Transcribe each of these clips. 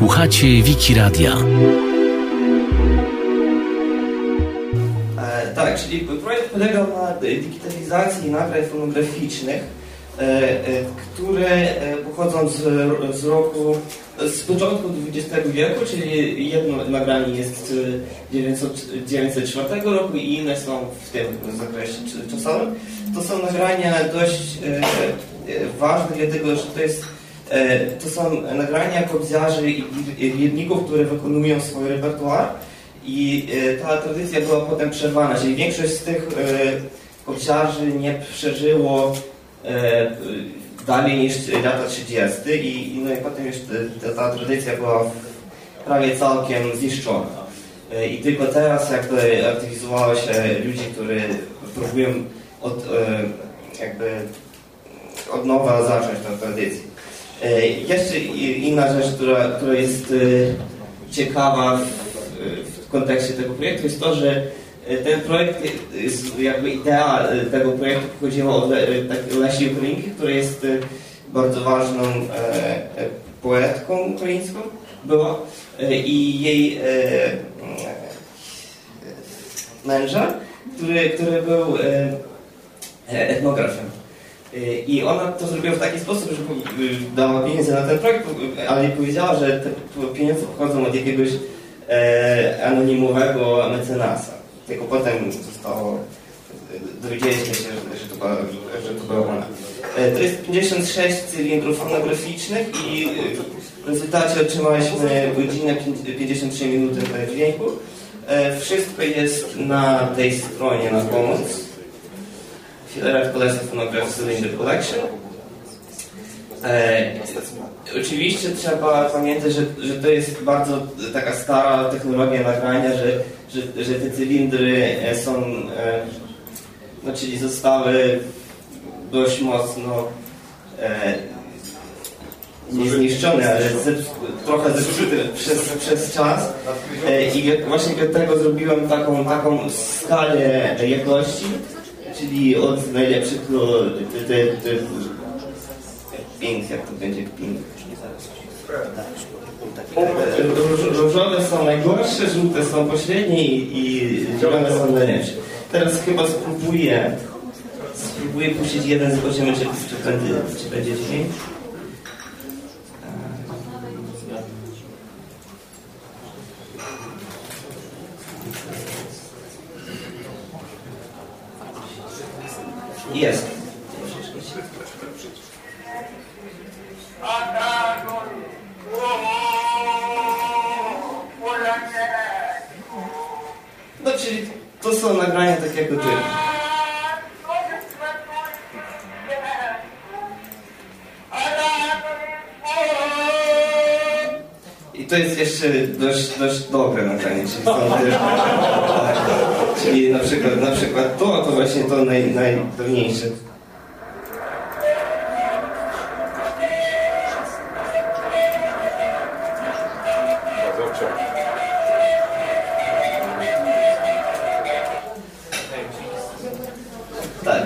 Słuchacie Wiki Radia. E, tak, czyli projekt polegał na digitalizacji nagrań fonograficznych, e, e, które e, pochodzą z, z roku, z początku XX wieku, czyli jedno nagranie jest z 1904 roku i inne są w tym zakresie czasowym. To są nagrania dość e, e, ważne, dlatego że to jest to są nagrania kobziarzy i liedników, które wykonują swój repertuar i e, ta tradycja była potem przerwana, czyli większość z tych e, kobziarzy nie przeżyło e, dalej niż lata 30. I, no i potem już ta, ta tradycja była prawie całkiem zniszczona. E, I tylko teraz jakby aktywizowało się ludzi, którzy próbują od, e, jakby od nowa zacząć tę tradycję. E, Jeszcze inna rzecz, która, która jest e, ciekawa w, w kontekście tego projektu jest to, że e, ten projekt, jakby idea tego projektu pochodziła od Le- e, tak- Lesi Ukrainki, która jest bardzo ważną poetką ukraińską była i jej męża, który, który był etnografem. I ona to zrobiła w taki sposób, że y, dała pieniądze na ten projekt, ale powiedziała, że te pieniądze pochodzą od jakiegoś e, anonimowego mecenasa. Tylko potem zostało, e, dowiedzieliśmy się, że, to była, że to była ona. E, jest 56 cylindrów fonograficznych i e, w rezultacie otrzymaliśmy godzinę pięć- 53 minuty dźwięku. E, Wszystko jest na tej stronie na pomoc. Red Collective Phonograph Cylinder Collection. E, oczywiście trzeba pamiętać, że, że to jest bardzo taka stara technologia nagrania, że, że, że te cylindry e, są, e, no, czyli zostały dość mocno e, nie zniszczone, ale trochę zepsute przez, przez czas. E, I właśnie dlatego zrobiłem taką, taką skalę jakości, czyli od najlepszych do te, te, te, jak to będzie pink. Róż- Różowe są najgorsze, żółte są pośrednie i, zielone są najlepsze. Teraz chyba spróbuję spróbuję puścić jeden, zobaczymy czy, czy, będzie, czy będzie dźwięk. Jest. No czyli to są nagrania tak jak do ty. I to jest jeszcze dość, dość dobre nagranie, czyli są czyli na przykład, na przykład to, to właśnie to naj, najpełniejsze. Tak.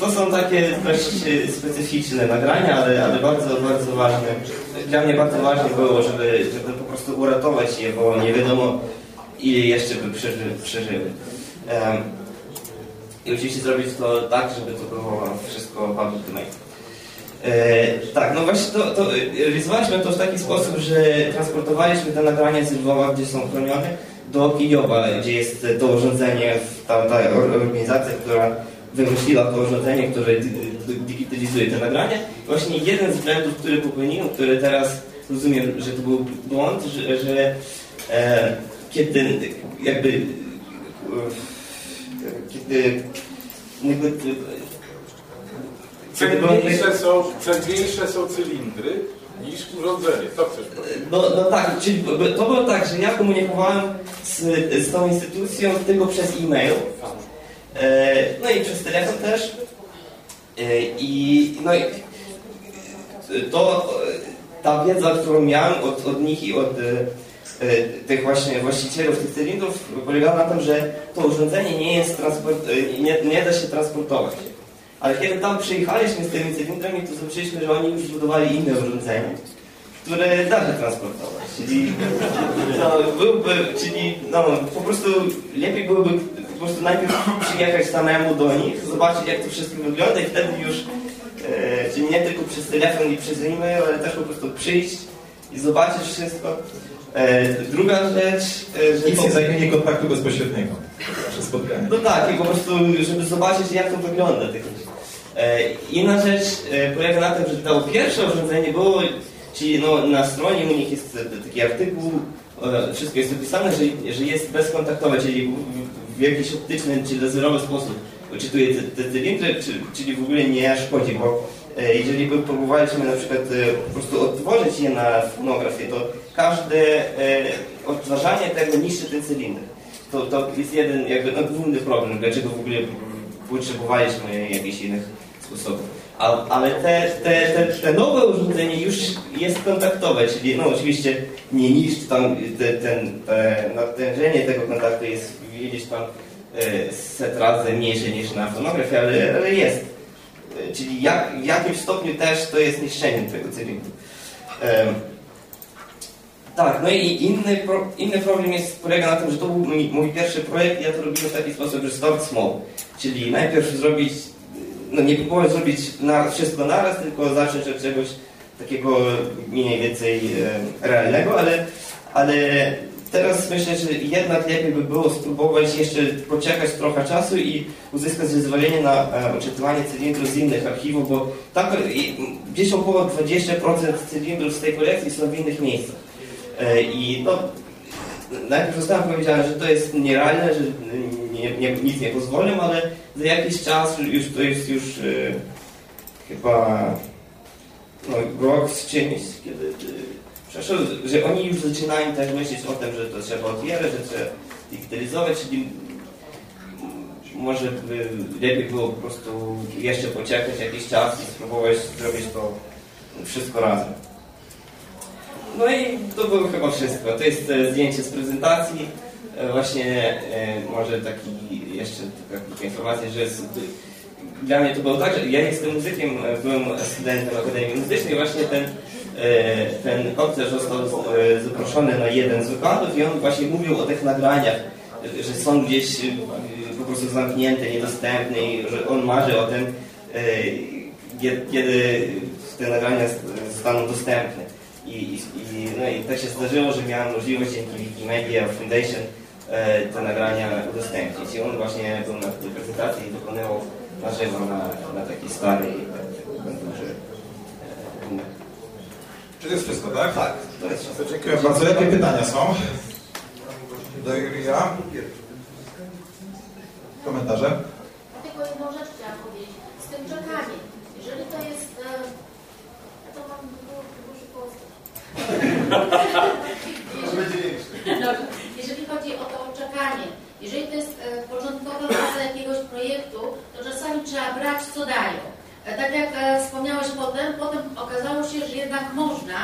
To, są takie dość e, specyficzne nagrania, ale, ale bardzo, bardzo ważne. Dla mnie bardzo ważne było, żeby, żeby po prostu uratować je, bo nie wiadomo ile jeszcze by przeży, przeżyły. Em, I oczywiście zrobić to tak, żeby to było wszystko public domain. E, tak, no właśnie to, to to w taki sposób, że transportowaliśmy te nagrania z Lwowa, gdzie są chronione, do Kijowa, gdzie jest to urządzenie, ta, ta or- organizacja, która wymyśliła to urządzenie, które di- di- digitalizuje te nagrania. Właśnie jeden z błędów, który popełniłem, który teraz rozumiem, że to był błąd, że, że e, kiedy jakby kiedy jakby, Przedniejsze są, przedniejsze są cylindry niż urządzenie. To chcesz powiedzieć? No, no tak, czyli to było tak, że ja komunikowałem z, z tą instytucją tylko przez e-mail, e, no i przez telefon też. E, I no i to ta wiedza, którą miałem od, od nich i od e, tych właśnie właścicielów tych cylindrów polegała na tym, że to urządzenie nie jest transport, e, nie, nie da się transportować. Ale kiedy tam przyjechaliśmy z tymi cylindrami, to zobaczyliśmy, że oni już zbudowali inne urządzenie, które da się transportować. Czyli, no, byłby, czyli no, po prostu lepiej byłoby po prostu najpierw przyjechać samemu do nich, zobaczyć jak to wszystko wygląda i wtedy już, e, czyli nie tylko przez telefon i przez e-mail, ale też po prostu przyjść i zobaczyć wszystko. E, druga rzecz, e, że... Nic nie zajmie kontaktu bezpośredniego przez spotkanie. No tak, i po prostu, żeby zobaczyć jak to wygląda. E, inna rzecz e, polega na tym, że to pierwsze urządzenie było, czyli no, na stronie u nich jest taki artykuł, wszystko jest opisane, że, że jest bezkontaktowe, czyli w, jakiś optyczny czy laserowy sposób czytuje te, te cylindry, czyli w ogóle nie szkodzi, bo jeżeli by próbowaliśmy na przykład po prostu odtworzyć je na fonografię, to każde odtwarzanie tego niszczy ten cylinder. To, to jest jeden jakby no, główny problem, dlaczego w ogóle potrzebowaliśmy jakichś innych sposobów. ale te, te, te, te, nowe urządzenie już jest kontaktowe, czyli no oczywiście nie niszczy tam te, ten, te, natężenie tego kontaktu jest gdzieś tam e, set razy mniejsze niż na fonografie, ale, ale jest. Czyli jak, w jakimś stopniu też to jest niszczenie tego cylindru. Tak, no i inny, pro, inny problem jest, polega na tym, że to był mój, mój pierwszy projekt ja to robiłem w taki sposób, że start small. Czyli najpierw zrobić, no nie próbować zrobić na, wszystko naraz, tylko zacząć od czegoś takiego mniej więcej e, realnego, ale, ale teraz myślę, że jednak lepiej by było spróbować jeszcze poczekać trochę czasu i uzyskać zezwolenie na e, odczytywanie cylindrów z innych archiwów, bo tak gdzieś około 20% cylindrów z tej kolekcji są w innych miejscach. E, I no, najpierw zostałem powiedziane, że to jest nierealne, że nie, nie, nic nie pozwolę, ale za jakiś czas już to jest już e, chyba no, rok z czymś, kiedy przeszło, że oni już zaczynają też myśleć o tym, że to trzeba otwierać, że trzeba digitalizować, czyli może by lepiej było po prostu jeszcze poczekać jakiś czas i spróbować zrobić to wszystko razem. No i to było chyba wszystko. To jest e, zdjęcie z prezentacji. E, właśnie e, może taki jeszcze taka informacja, że jest, dla mnie to było tak, że ja jestem muzykiem, byłem studentem Akademii Muzycznej właśnie ten, ten koncert został zaproszony na jeden z wykładów i on właśnie mówił o tych nagraniach, że są gdzieś po prostu zamknięte, niedostępne i że on marzy o tym, kiedy te nagrania zostaną dostępne. I, i, no i tak się zdarzyło, że miałem możliwość dzięki Wikimedia Foundation e, te nagrania udostępnić. I on właśnie był na tej prezentacji i dokonywał na żywo na, na takiej starej duży e, Czy to jest wszystko, tak? Tak, to jest wszystko. Dziękuję bardzo. Jakie pytania są? Do Julia? Komentarze? Tylko jedną rzecz chciałam powiedzieć. Z tym czekaniem. Jeżeli to jest... E, to mam duży post. Dobrze. Jeżeli chodzi o to czekanie, jeżeli to jest e, początkowa faza jakiegoś projektu, to czasami trzeba brać, co dają. E, tak jak e, wspomniałeś potem, potem okazało się, że jednak można,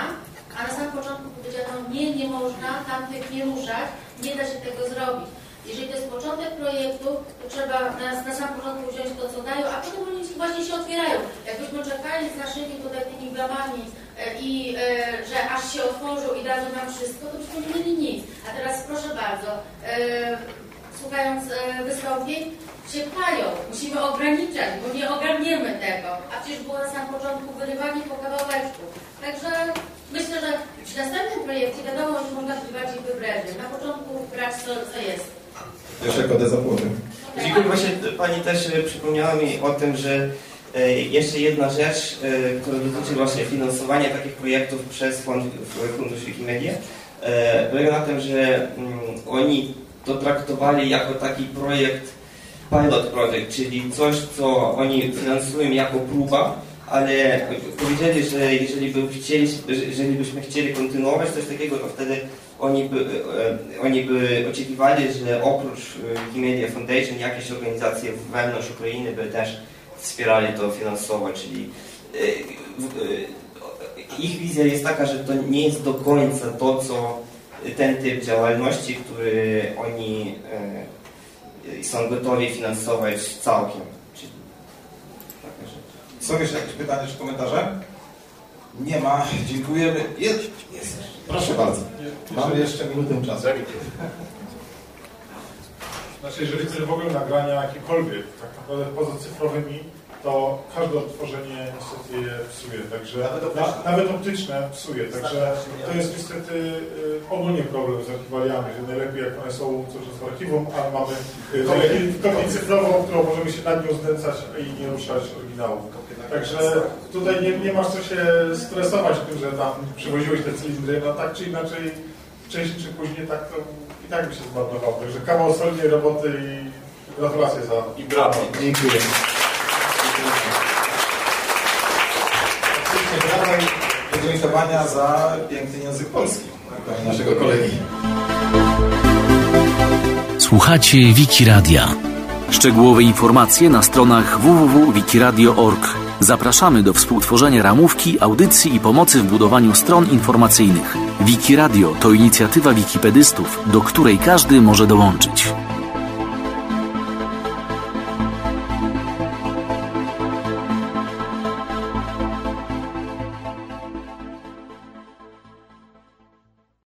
a na samym początku powiedziano nie, nie można, tamtych nie ruszać, nie da się tego zrobić. Jeżeli to jest początek projektu, to trzeba na, na sam początku wziąć to, co dają, a potem oni właśnie się otwierają. Jakbyśmy czekali z naszymi tutaj tymi bramami e, i e, że aż się otworzył i dadzą nam wszystko, to byśmy nie mieli nic. A teraz proszę bardzo, e, słuchając e, wystąpień, się. Musimy ograniczać, bo nie ogarniemy tego. A przecież było na samym początku wyrywanie po kawałeczku. Także myślę, że przy następnym projekcie wiadomo, że można być bardziej wybredny. Na początku brać co, co jest. Jeszcze kodę zapłoty. Dziękuję. Właśnie Pani też e, przypomniała mi o tym, że e, jeszcze jedna rzecz, e, która dotyczy właśnie finansowania takich projektów przez Fund, Fundusz Wikimedia, polega na tym, że mm, oni to traktowali jako taki projekt, pilot project, czyli coś, co oni finansują jako próba, ale powiedzieli, że jeżeli, by chcieli, jeżeli byśmy chcieli kontynuować coś takiego, to wtedy oni by, e, oni by oczekiwali, że oprócz e, Wikimedia Foundation jakieś organizacje wewnątrz Ukrainy by też wspierali to finansowo, czyli e, ich wizja jest taka, że to nie jest do końca to, co ten typ działalności, który oni są gotowi finansować całkiem. Są jeszcze jakieś pytania czy komentarze? Nie ma. Dziękujemy. Jest. Jest. Proszę bardzo. Mamy jeszcze minutę czasu. Znaczy, jeżeli chcesz w ogóle nagrania jakiekolwiek, tak naprawdę poza cyfrowymi, to każde odtworzenie niestety je psuje. Także na, nawet optyczne psuje. Także to jest niestety y, ogólnie problem z archiwaliami, że najlepiej jak one są czas w archiwum, a mamy y, kopię cyfrową, którą możemy się nad nią znęcać i nie ruszać oryginału. Także tutaj nie, nie masz co się stresować tym, że tam przywoziłeś te cylindry, no tak czy inaczej, wcześniej czy później tak to i tak by się zmarnował. Także kawał solidnej roboty i gratulacje za I brawo. Dziękuję. Podziękowania za piękny język polski naszego kolegi. Słuchacie Wiki. Szczegółowe informacje na stronach www.wikiradio.org. Zapraszamy do współtworzenia ramówki, audycji i pomocy w budowaniu stron informacyjnych. Wiki Radio to inicjatywa wikipedystów, do której każdy może dołączyć.